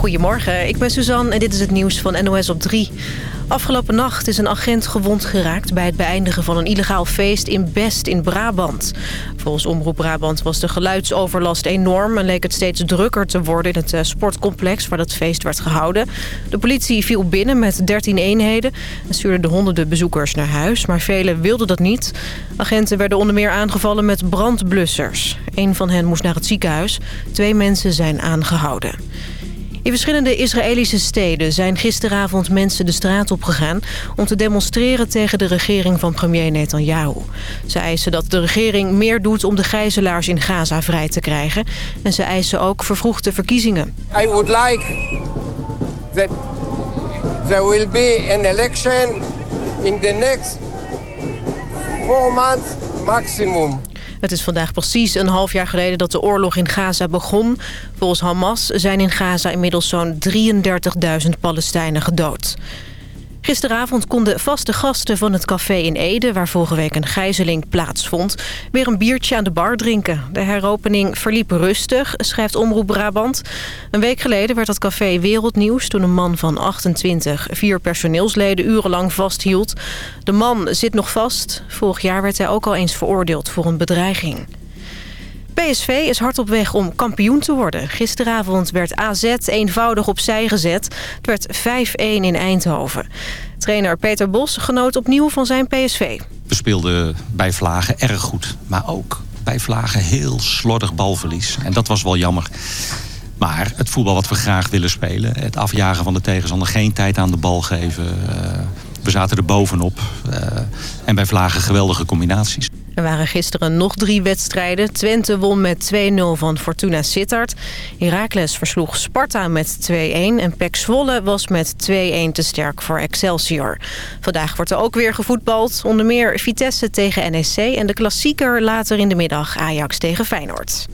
Goedemorgen, ik ben Suzanne en dit is het nieuws van NOS op 3. Afgelopen nacht is een agent gewond geraakt bij het beëindigen van een illegaal feest in Best in Brabant. Volgens Omroep Brabant was de geluidsoverlast enorm en leek het steeds drukker te worden in het eh, sportcomplex waar dat feest werd gehouden. De politie viel binnen met 13 eenheden en stuurde de honderden bezoekers naar huis, maar velen wilden dat niet. Agenten werden onder meer aangevallen met brandblussers. Een van hen moest naar het ziekenhuis. Twee mensen zijn aangehouden. In verschillende Israëlische steden zijn gisteravond mensen de straat opgegaan... om te demonstreren tegen de regering van premier Netanyahu. Ze eisen dat de regering meer doet om de gijzelaars in Gaza vrij te krijgen. En ze eisen ook vervroegde verkiezingen. I would like that there will be an election in the next four months maximum. Het is vandaag precies een half jaar geleden dat de oorlog in Gaza begon. Volgens Hamas zijn in Gaza inmiddels zo'n 33.000 Palestijnen gedood. Gisteravond konden vaste gasten van het café in Ede... waar vorige week een gijzeling plaatsvond... weer een biertje aan de bar drinken. De heropening verliep rustig, schrijft Omroep Brabant. Een week geleden werd dat café wereldnieuws... toen een man van 28 vier personeelsleden urenlang vasthield. De man zit nog vast. Vorig jaar werd hij ook al eens veroordeeld voor een bedreiging. PSV is hard op weg om kampioen te worden. Gisteravond werd AZ eenvoudig opzij gezet. Het werd 5-1 in Eindhoven. Trainer Peter Bos genoot opnieuw van zijn PSV. We speelden bij Vlagen erg goed. Maar ook bij Vlagen heel slordig balverlies. En dat was wel jammer. Maar het voetbal wat we graag willen spelen... het afjagen van de tegenstander, geen tijd aan de bal geven... Uh, we zaten er bovenop. Uh, en bij Vlagen geweldige combinaties. Er waren gisteren nog drie wedstrijden. Twente won met 2-0 van Fortuna Sittard. Heracles versloeg Sparta met 2-1. En Pek Zwolle was met 2-1 te sterk voor Excelsior. Vandaag wordt er ook weer gevoetbald. Onder meer Vitesse tegen NEC. En de klassieker later in de middag Ajax tegen Feyenoord.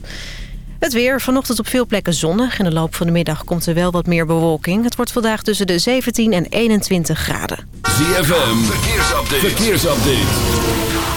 Het weer. Vanochtend op veel plekken zonnig. In de loop van de middag komt er wel wat meer bewolking. Het wordt vandaag tussen de 17 en 21 graden. ZFM. Verkeersupdate. Verkeersupdate.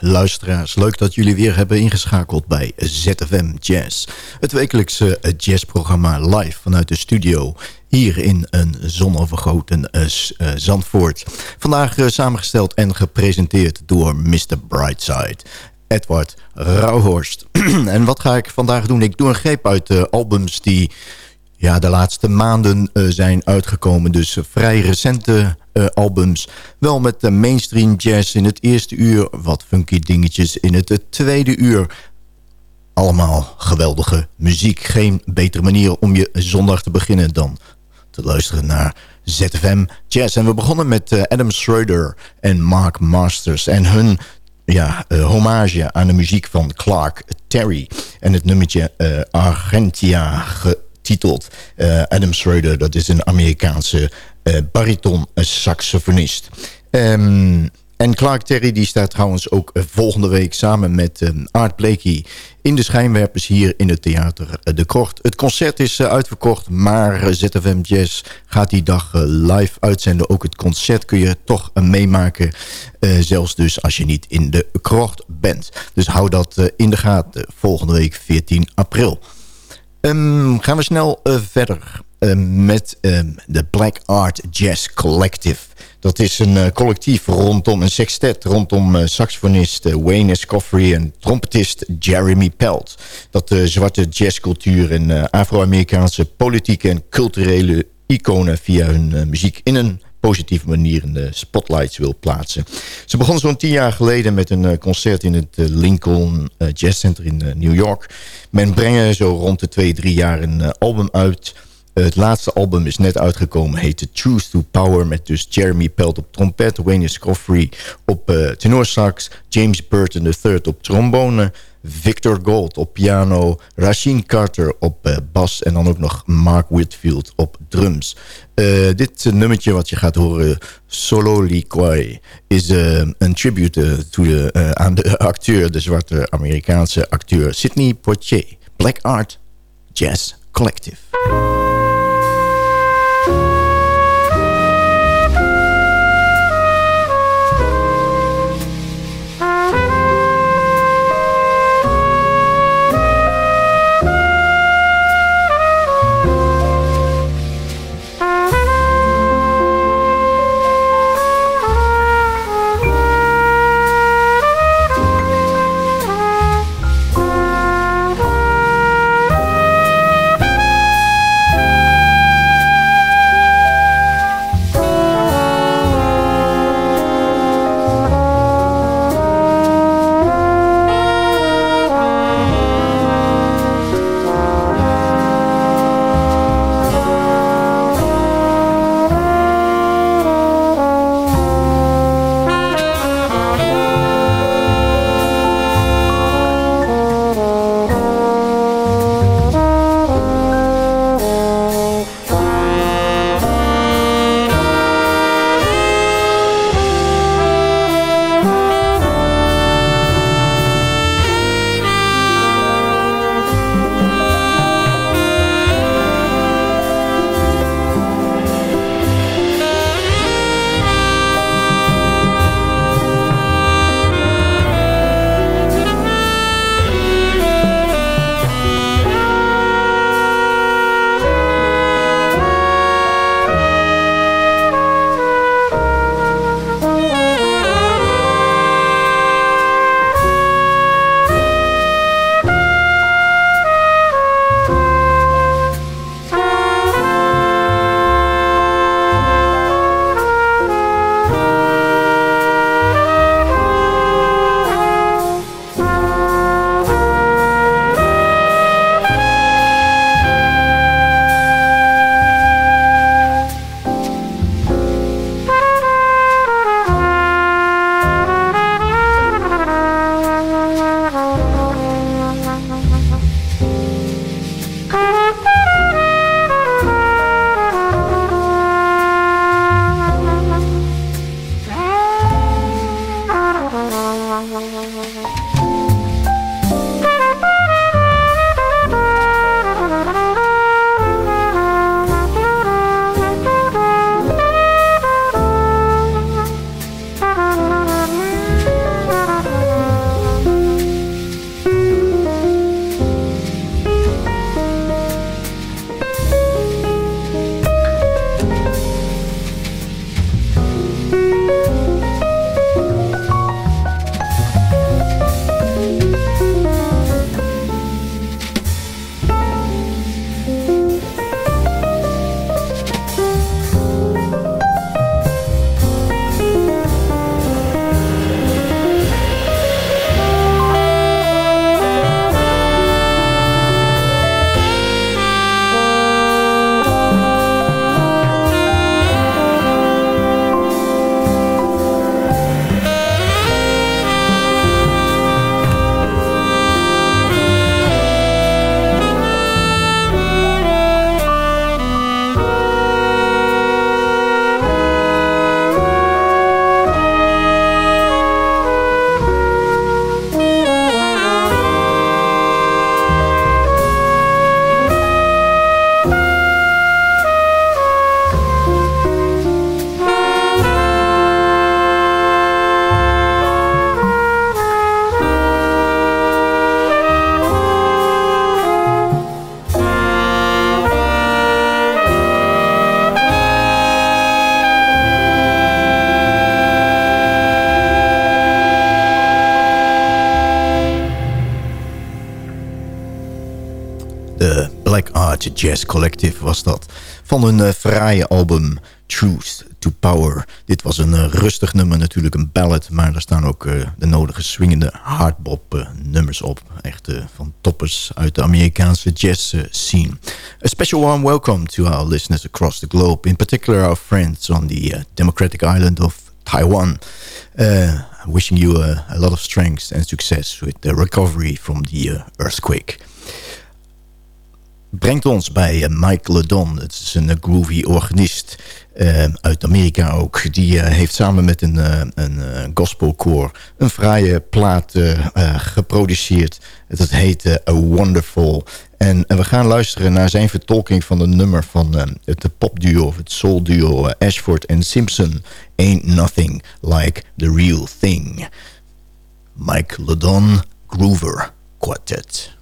Luisteraars. Leuk dat jullie weer hebben ingeschakeld bij ZFM Jazz. Het wekelijkse jazzprogramma live vanuit de studio. Hier in een zonovergoten uh, Zandvoort. Vandaag uh, samengesteld en gepresenteerd door Mr. Brightside. Edward Rauhorst. en wat ga ik vandaag doen? Ik doe een greep uit albums die ja, de laatste maanden uh, zijn uitgekomen. Dus vrij recente uh, albums. Wel met mainstream jazz in het eerste uur. Wat funky dingetjes in het tweede uur. Allemaal geweldige muziek. Geen betere manier om je zondag te beginnen dan te luisteren naar ZFM Jazz. En we begonnen met Adam Schroeder en Mark Masters. En hun ja, hommage aan de muziek van Clark Terry. En het nummertje uh, Argentia getiteld. Adam Schroeder, dat is een Amerikaanse uh, bariton saxofonist. Um, en Clark Terry die staat trouwens ook uh, volgende week samen met Art Blakey... in de schijnwerpers hier in het theater De Kort. Het concert is uitverkocht, maar ZFM Jazz gaat die dag live uitzenden. Ook het concert kun je toch meemaken, zelfs dus als je niet in de Kort bent. Dus hou dat in de gaten volgende week 14 april. Um, gaan we snel verder. Uh, met uh, de Black Art Jazz Collective. Dat is een uh, collectief rondom een sextet... rondom uh, saxofonist Wayne Escoffery en trompetist Jeremy Pelt. Dat de zwarte jazzcultuur en Afro-Amerikaanse politieke en culturele iconen... via hun muziek in een positieve manier in de spotlights wil plaatsen. Ze begon zo'n tien jaar geleden met een concert in het Lincoln Jazz Center in New York. Men brengt zo rond de twee, drie jaar een album uit... Het laatste album is net uitgekomen, heet The Truth to Power... met dus Jeremy Pelt op trompet, Wayne Scoffrey op tenorsax... James Burton III op trombone... Victor Gold op piano, Rasheen Carter op uh, bas... en dan ook nog Mark Whitfield op drums. Uh, dit nummertje wat je gaat horen, Solo Liquai... is een tribute aan de acteur, de zwarte Amerikaanse acteur... Sidney Poitier, Black Art Jazz Collective. Jazz Collective was dat. Van hun uh, fraaie album Truth to Power. Dit was een uh, rustig nummer, natuurlijk een ballad... maar er staan ook uh, de nodige swingende hardbop nummers op. Echt van toppers uit de Amerikaanse jazz scene. A special warm welcome to our listeners across the globe. In particular our friends on the democratic island of Taiwan. wishing you a, lot of strength and success with the recovery from the earthquake brengt ons bij uh, Mike Ledon. Het is een uh, groovy organist uh, uit Amerika ook. Die heeft samen met een, een gospelkoor een fraaie plaat geproduceerd. Het heet A Wonderful. En, we gaan luisteren naar zijn vertolking van een nummer van het popduo of het soulduo Ashford en Simpson. Ain't Nothing Like The Real Thing. Mike Ledon Groover Quartet.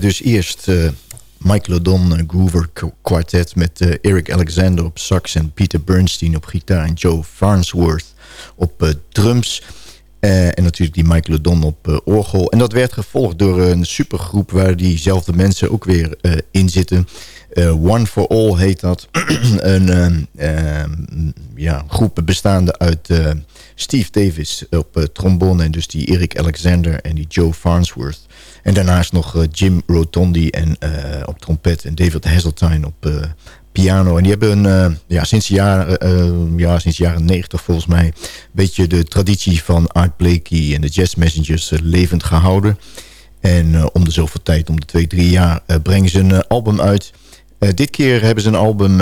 Dus eerst uh, Mike Lodon Groover Quartet... met uh, Eric Alexander op sax en Peter Bernstein op gitaar... en Joe Farnsworth op uh, drums... en natuurlijk die Mike Lodon op orgel. En dat werd gevolgd door een supergroep... waar diezelfde mensen ook weer in zitten... One for All heet dat. een ja, groep bestaande uit Steve Davis op trombone... en dus die Eric Alexander en die Joe Farnsworth... En daarnaast nog uh, Jim Rotondi en, uh, op trompet en David Hasseltine op piano. En die hebben een, ja, sinds, de jaren, ja, sinds de jaren 90 volgens mij... een beetje de traditie van Art Blakey en de Jazz Messengers levend gehouden. En om de zoveel tijd, om de twee, drie jaar, brengen ze een album uit... dit keer hebben ze een album,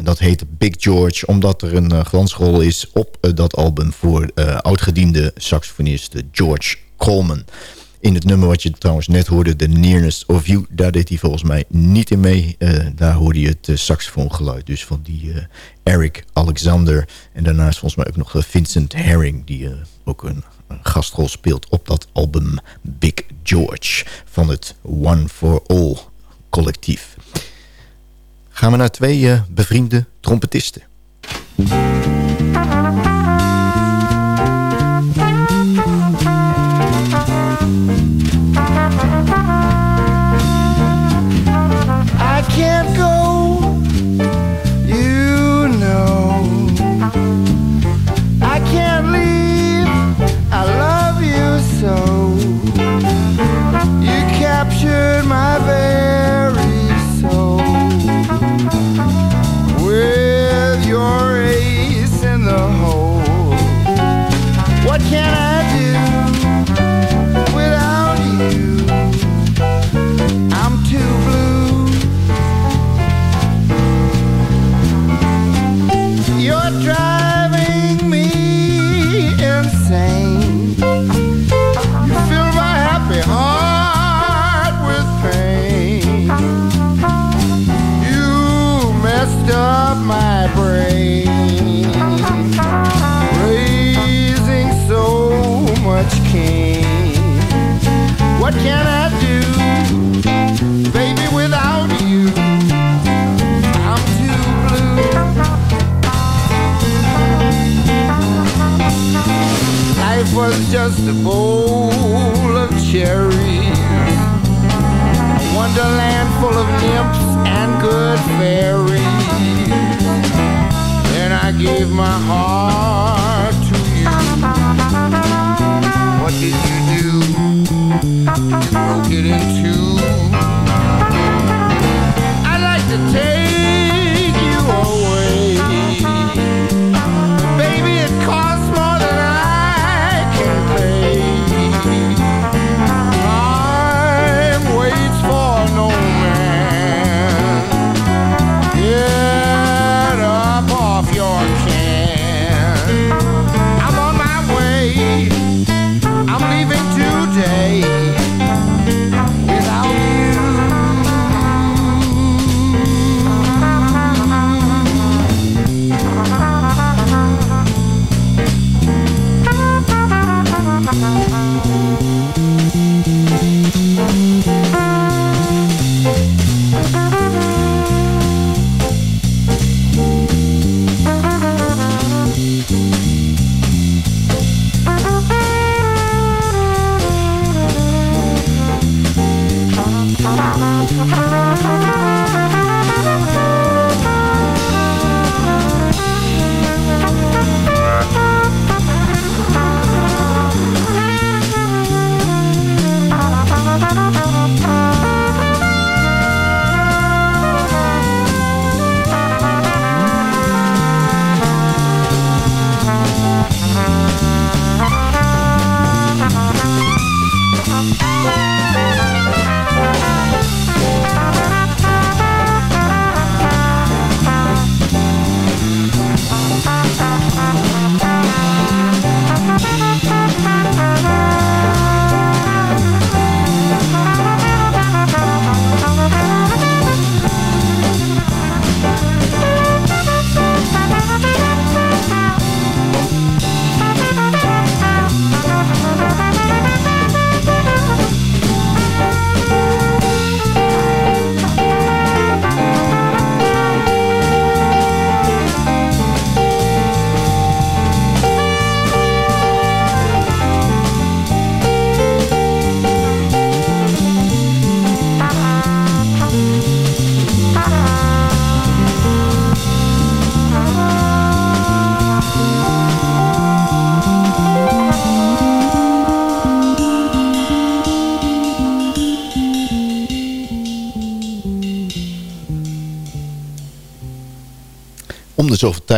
dat heet Big George... omdat er een glansrol is op dat album voor oudgediende saxofonist George Coleman... In het nummer wat je trouwens net hoorde, The Nearness of You... daar deed hij volgens mij niet in mee. Uh, daar hoorde je het uh, saxofoongeluid dus van die uh, Eric Alexander. En daarnaast volgens mij ook nog Vincent Herring... die ook een, gastrol speelt op dat album Big George... van het One for All collectief. Gaan we naar twee bevriende trompetisten. up my brain. Raising so much cane. What can I do, baby, without you? I'm too blue. Life was just a bowl of cherries. A wonderland full of nymphs and good fairies. I gave my heart to you. What did you do? You broke it in two. I'd like to take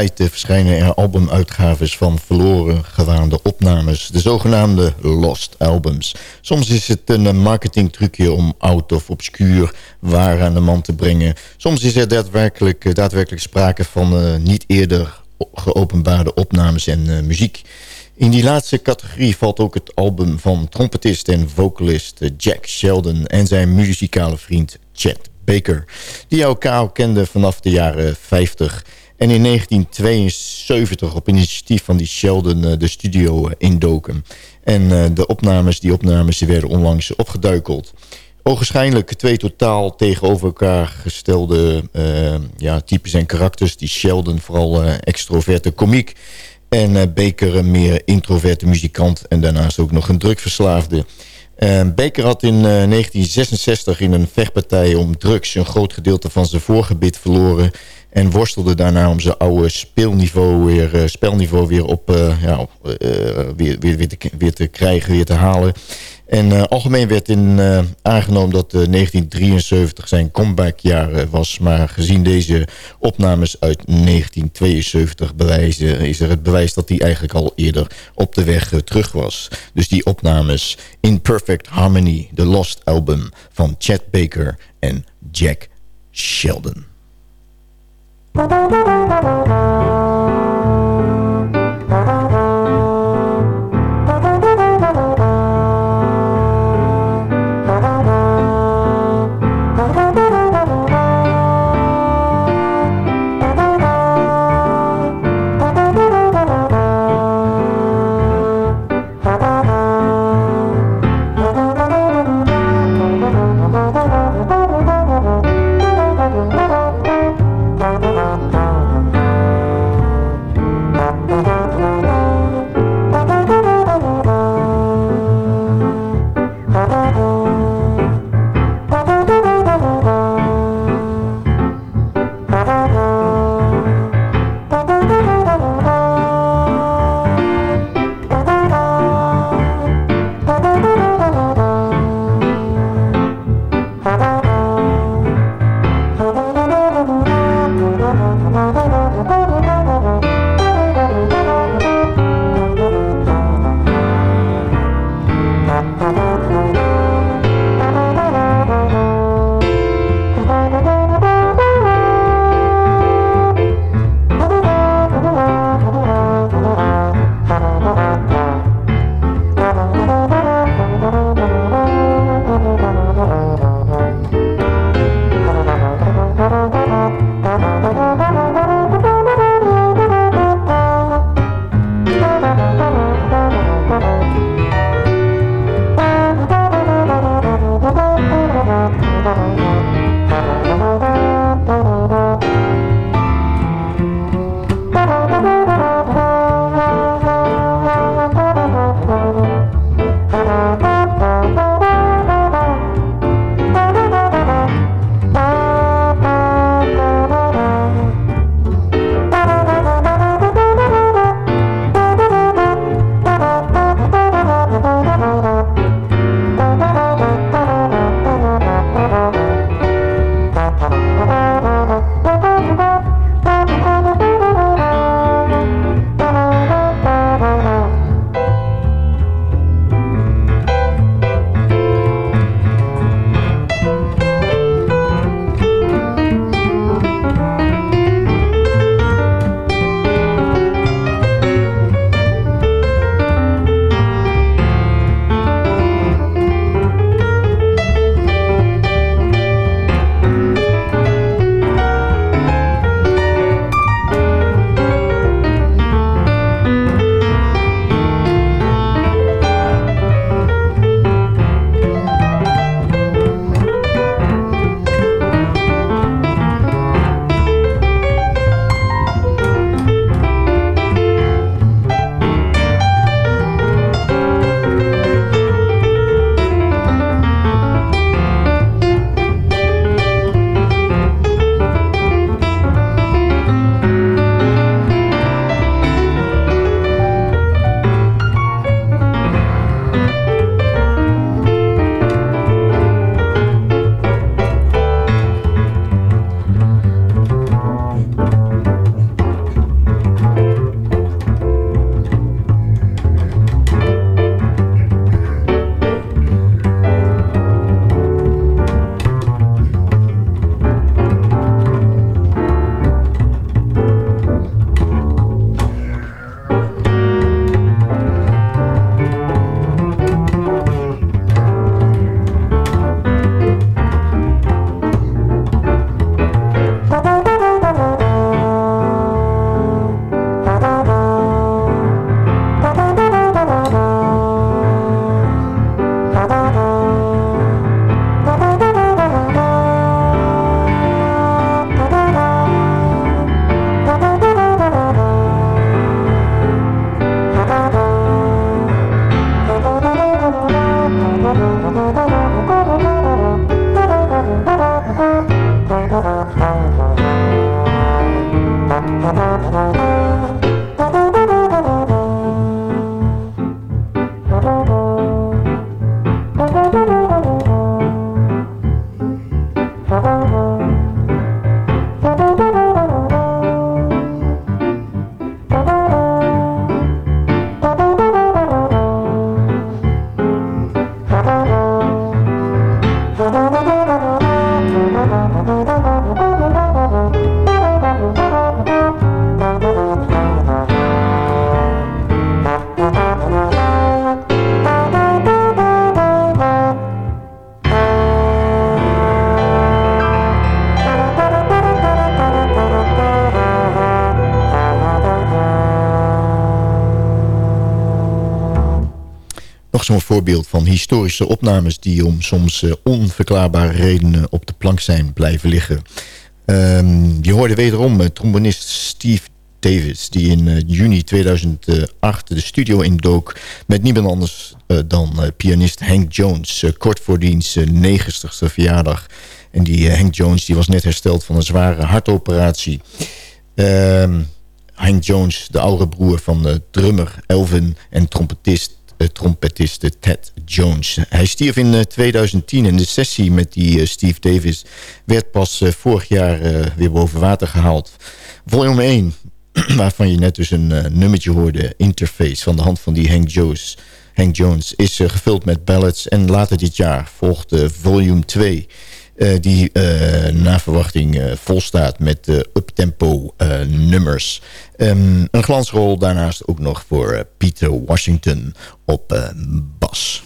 tijd verschijnen er albumuitgaves van verloren gewaande opnames. De zogenaamde Lost Albums. Soms is het een marketingtrucje om oud of obscuur waar aan de man te brengen. Soms is er daadwerkelijk, daadwerkelijk sprake van niet eerder geopenbaarde opnames en muziek. In die laatste categorie valt ook het album van trompetist en vocalist Jack Sheldon... en zijn muzikale vriend Chet Baker... die elkaar al kenden vanaf de jaren 50... En in 1972 op initiatief van die Sheldon eh, de studio eh, indoken. En eh, de opnames, die opnames die werden onlangs opgeduikeld. Ogenschijnlijk twee totaal tegenover elkaar gestelde ja, types en karakters. Die Sheldon vooral uh, extroverte komiek. En uh, Baker een meer introverte muzikant. En daarnaast ook nog een drugverslaafde. Baker had in 1966 in een vechtpartij om drugs... een groot gedeelte van zijn voorgebit verloren... en worstelde daarna om zijn oude speelniveau weer, spelniveau weer, op, ja, weer, weer, weer, te, te krijgen, weer te halen... En algemeen werd in, aangenomen dat uh, 1973 zijn comebackjaar was. Maar gezien deze opnames uit 1972 bewijzen, is er het bewijs dat hij eigenlijk al eerder op de weg terug was. Dus die opnames In Perfect Harmony, The Lost Album van Chet Baker en Jack Sheldon. Thank you. Zo'n voorbeeld van historische opnames... die om soms uh, onverklaarbare redenen op de plank zijn blijven liggen. Um, je hoorde wederom uh, trombonist Steve Davis... die in uh, juni 2008 de studio indook... met niemand anders dan pianist Hank Jones... kort voor diens 90ste verjaardag. En die Hank Jones die was net hersteld van een zware hartoperatie... Um, Hank Jones, de oude broer van de drummer Elvin en trompetist trompetist Ted Jones. Hij stierf in 2010 en de sessie met die eh, Steve Davis werd pas eh, vorig jaar eh, weer boven water gehaald. Volume 1, waarvan je net dus een nummertje hoorde, Interface, van de hand van die Hank Jones, Hank Jones is gevuld met ballads. En later dit jaar volgt volume 2... Uh, die uh, na verwachting uh, volstaat met uptempo nummers. Um, een glansrol daarnaast ook nog voor Peter Washington op bas.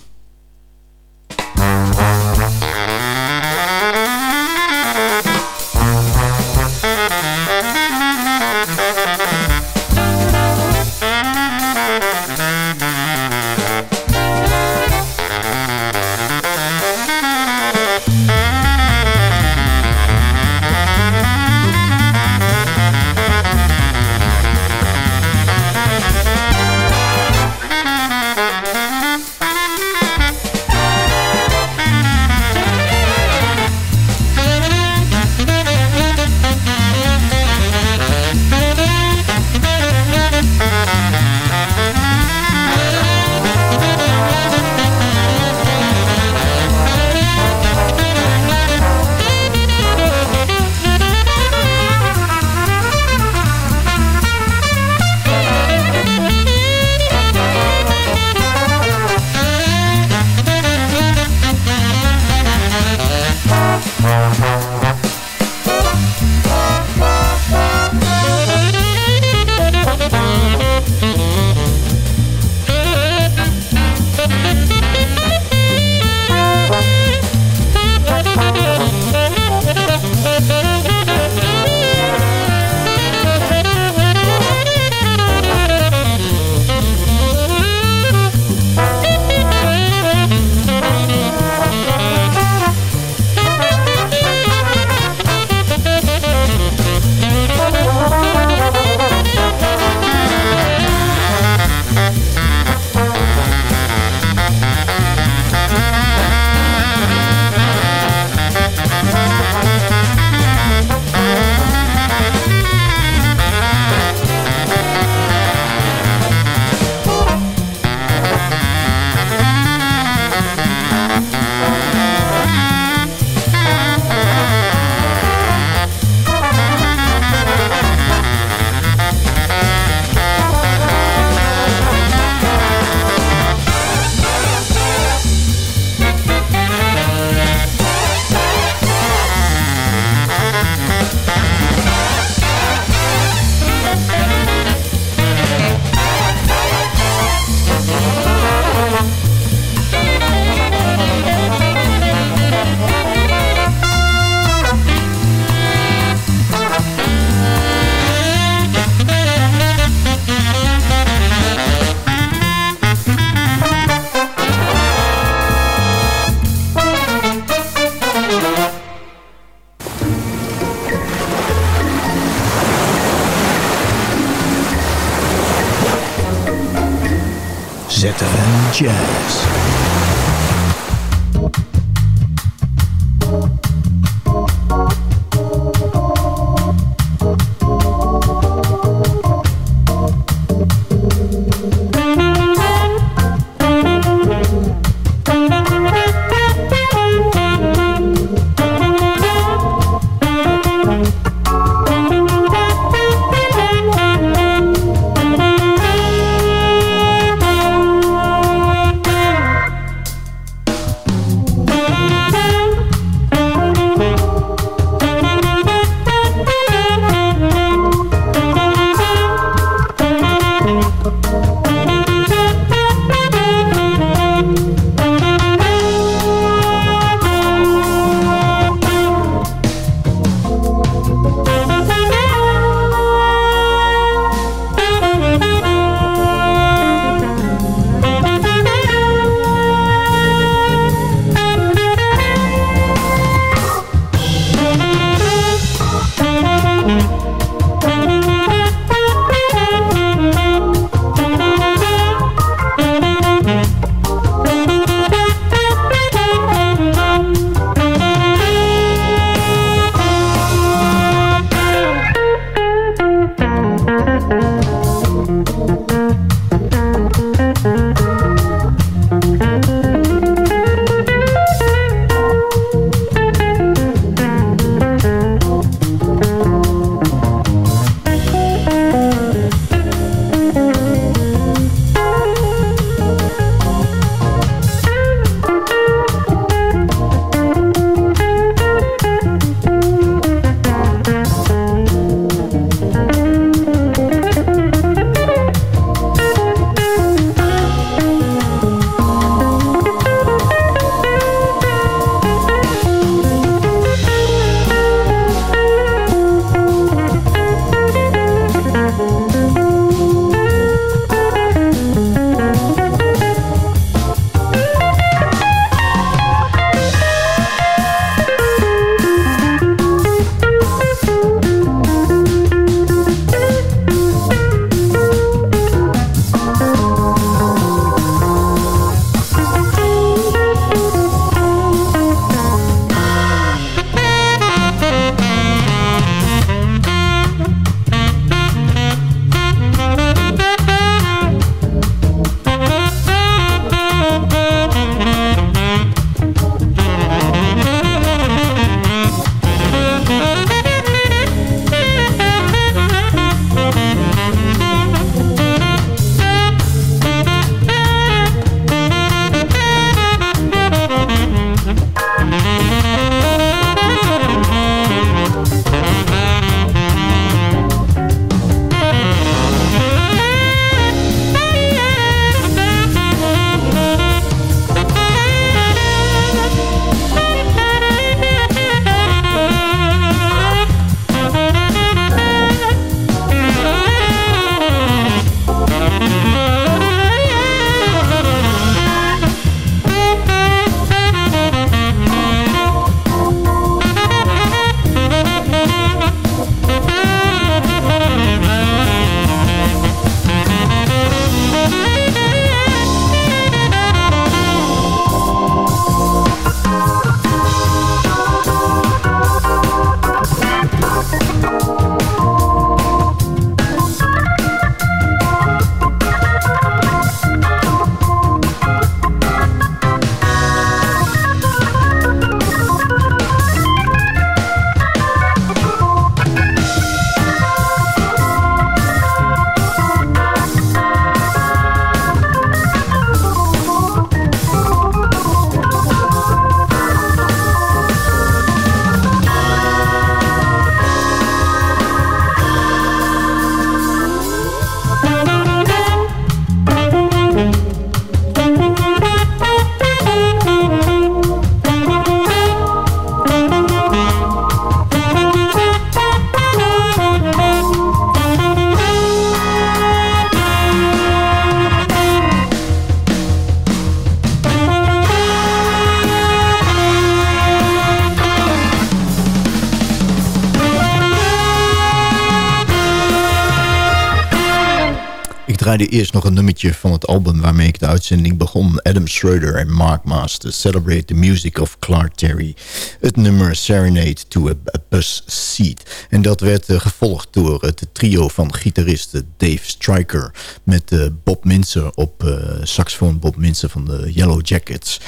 Draaide eerst nog een nummertje van het album waarmee ik de uitzending begon. Adam Schroeder en Mark Master Celebrate the Music of Clark Terry. Het nummer Serenade to a, Bus Seat. En dat werd uh, gevolgd door het trio van gitaristen Dave Stryker... met uh, Bob Minzer op uh, saxofoon Bob Minzer van de Yellow Jackets...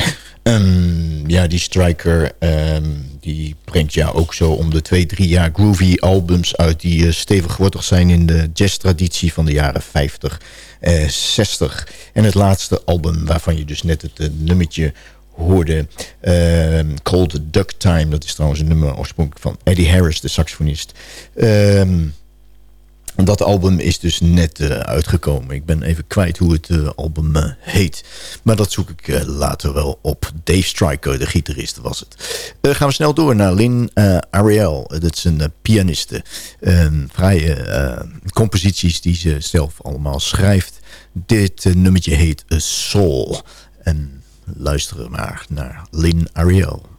Um, ja, die Striker um, die brengt ja ook zo om de twee, drie jaar groovy albums uit... die uh, stevig wortelig zijn in de jazz-traditie van de jaren 50, uh, 60. En het laatste album waarvan je dus net het uh, nummertje hoorde... Uh, Cold Duck Time, dat is trouwens een nummer oorspronkelijk van Eddie Harris, de saxofonist... dat album is dus net uh, uitgekomen. Ik ben even kwijt hoe het uh, album uh, heet. Maar dat zoek ik later wel op. Dave Stryker, de gitarist, was het. gaan we snel door naar Lynn Ariel. Dat is een pianiste. vrije composities die ze zelf allemaal schrijft. Dit nummertje heet A Soul. En luisteren maar naar Lynn Ariel.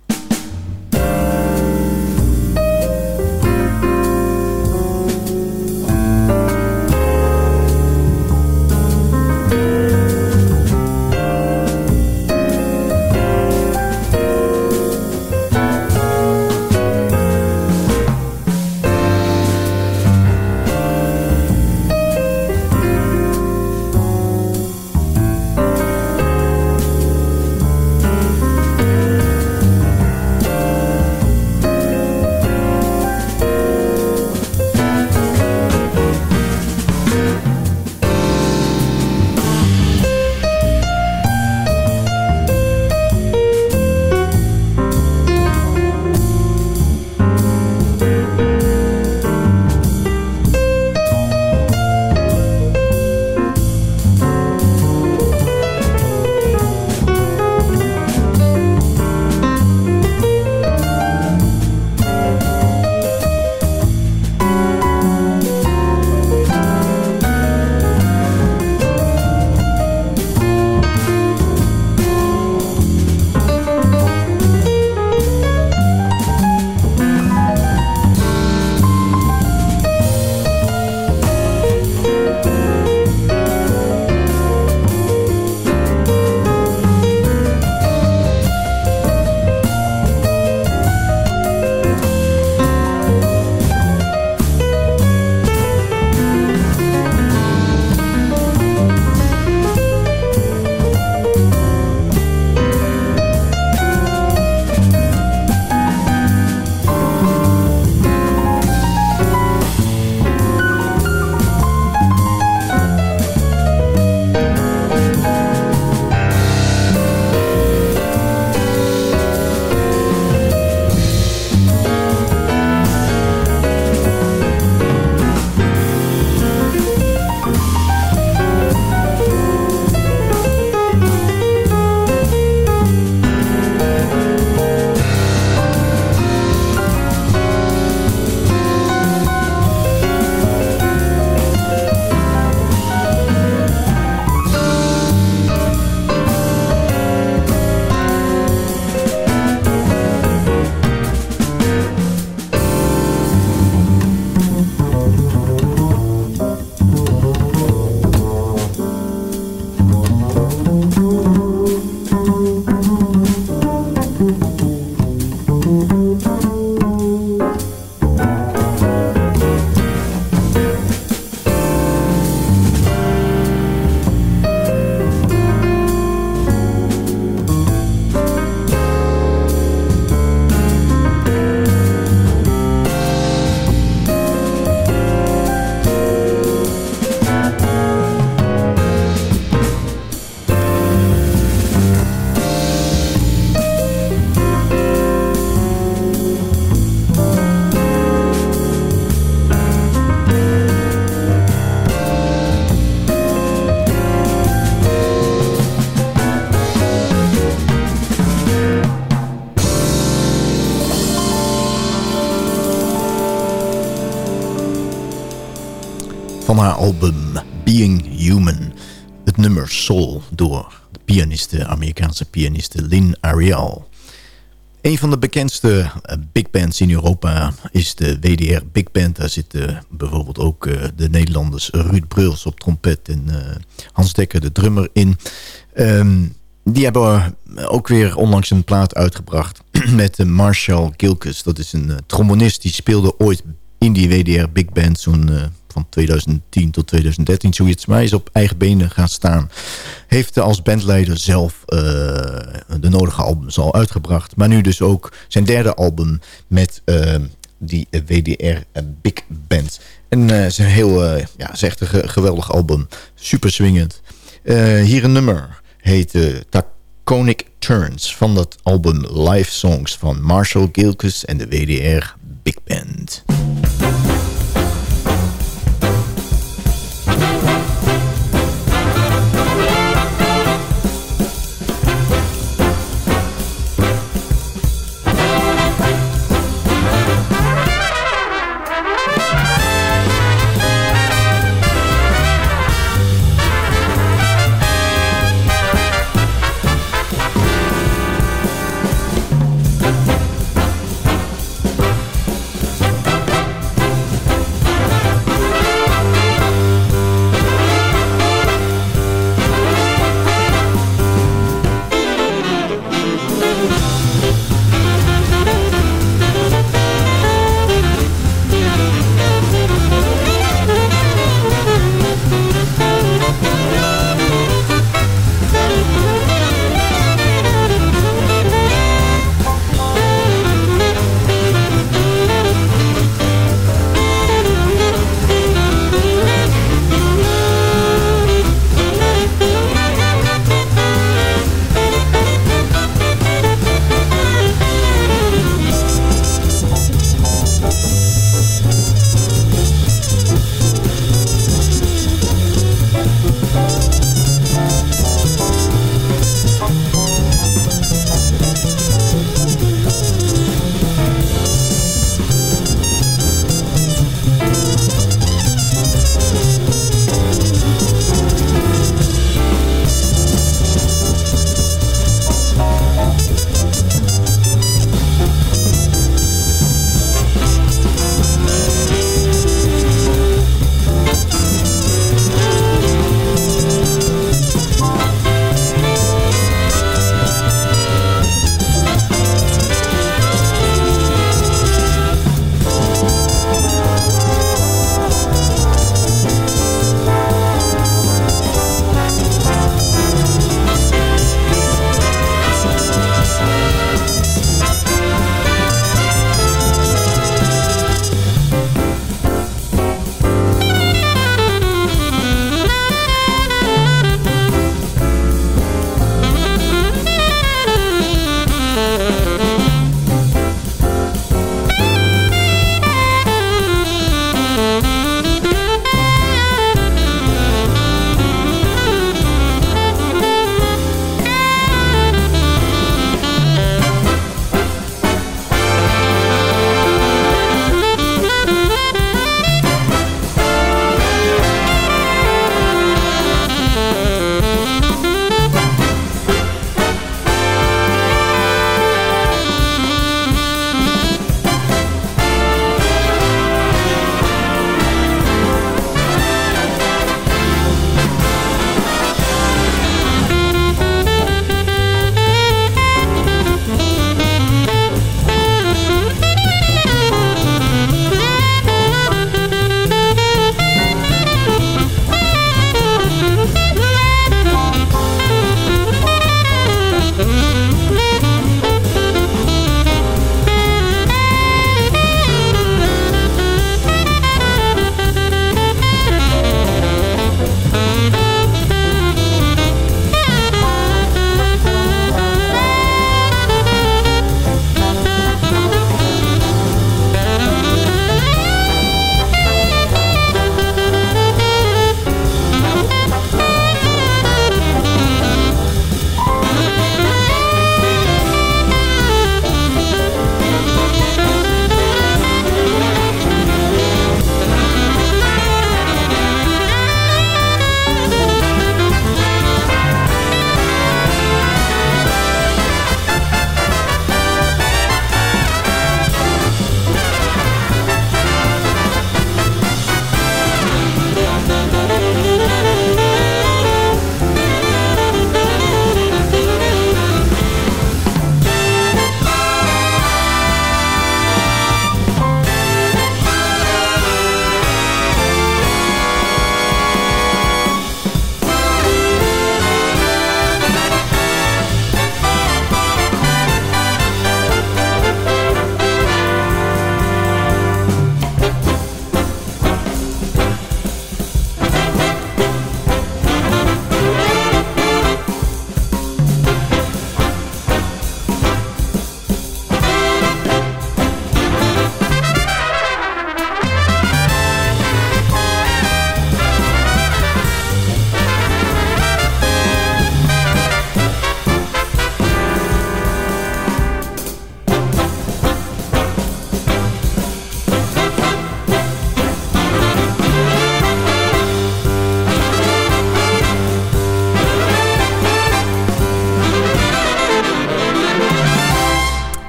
Album Being Human. Het nummer Soul door de pianiste, Amerikaanse pianiste Lynn Ariel. Een van de bekendste eh, big bands in Europa is de WDR Big Band. Daar zitten bijvoorbeeld ook uh, de Nederlanders Ruud Bruls op trompet en uh, Hans Dekker, de drummer, in. Um, die hebben ook weer onlangs een plaat uitgebracht met Marshall Gilkes. Dat is een trombonist die speelde ooit in die WDR Big Band zo'n van 2010 tot 2013, zoiets. Maar is op eigen benen gaan staan. Heeft als bandleider zelf uh, de nodige albums al uitgebracht. Maar nu dus ook zijn derde album met uh, die WDR Big Band. En uh, is een heel, ja, is een geweldig album. Super swingend. hier een nummer heet Taconic Turns van dat album Live Songs van Marshall Gilkes en de WDR Big Band.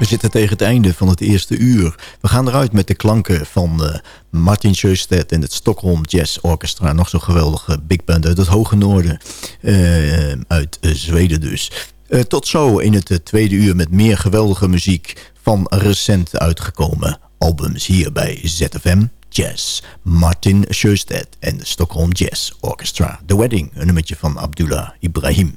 Zitten tegen het einde van het eerste uur. We gaan eruit met de klanken van uh, Martin Sjöstedt en het Stockholm Jazz Orchestra. Nog zo'n geweldige big band uit het hoge noorden. Uh, uit uh, Zweden dus. tot zo in het tweede uur met meer geweldige muziek van recent uitgekomen albums hier bij ZFM Jazz. Martin Sjöstedt en de Stockholm Jazz Orchestra. The Wedding, een nummertje van Abdullah Ibrahim.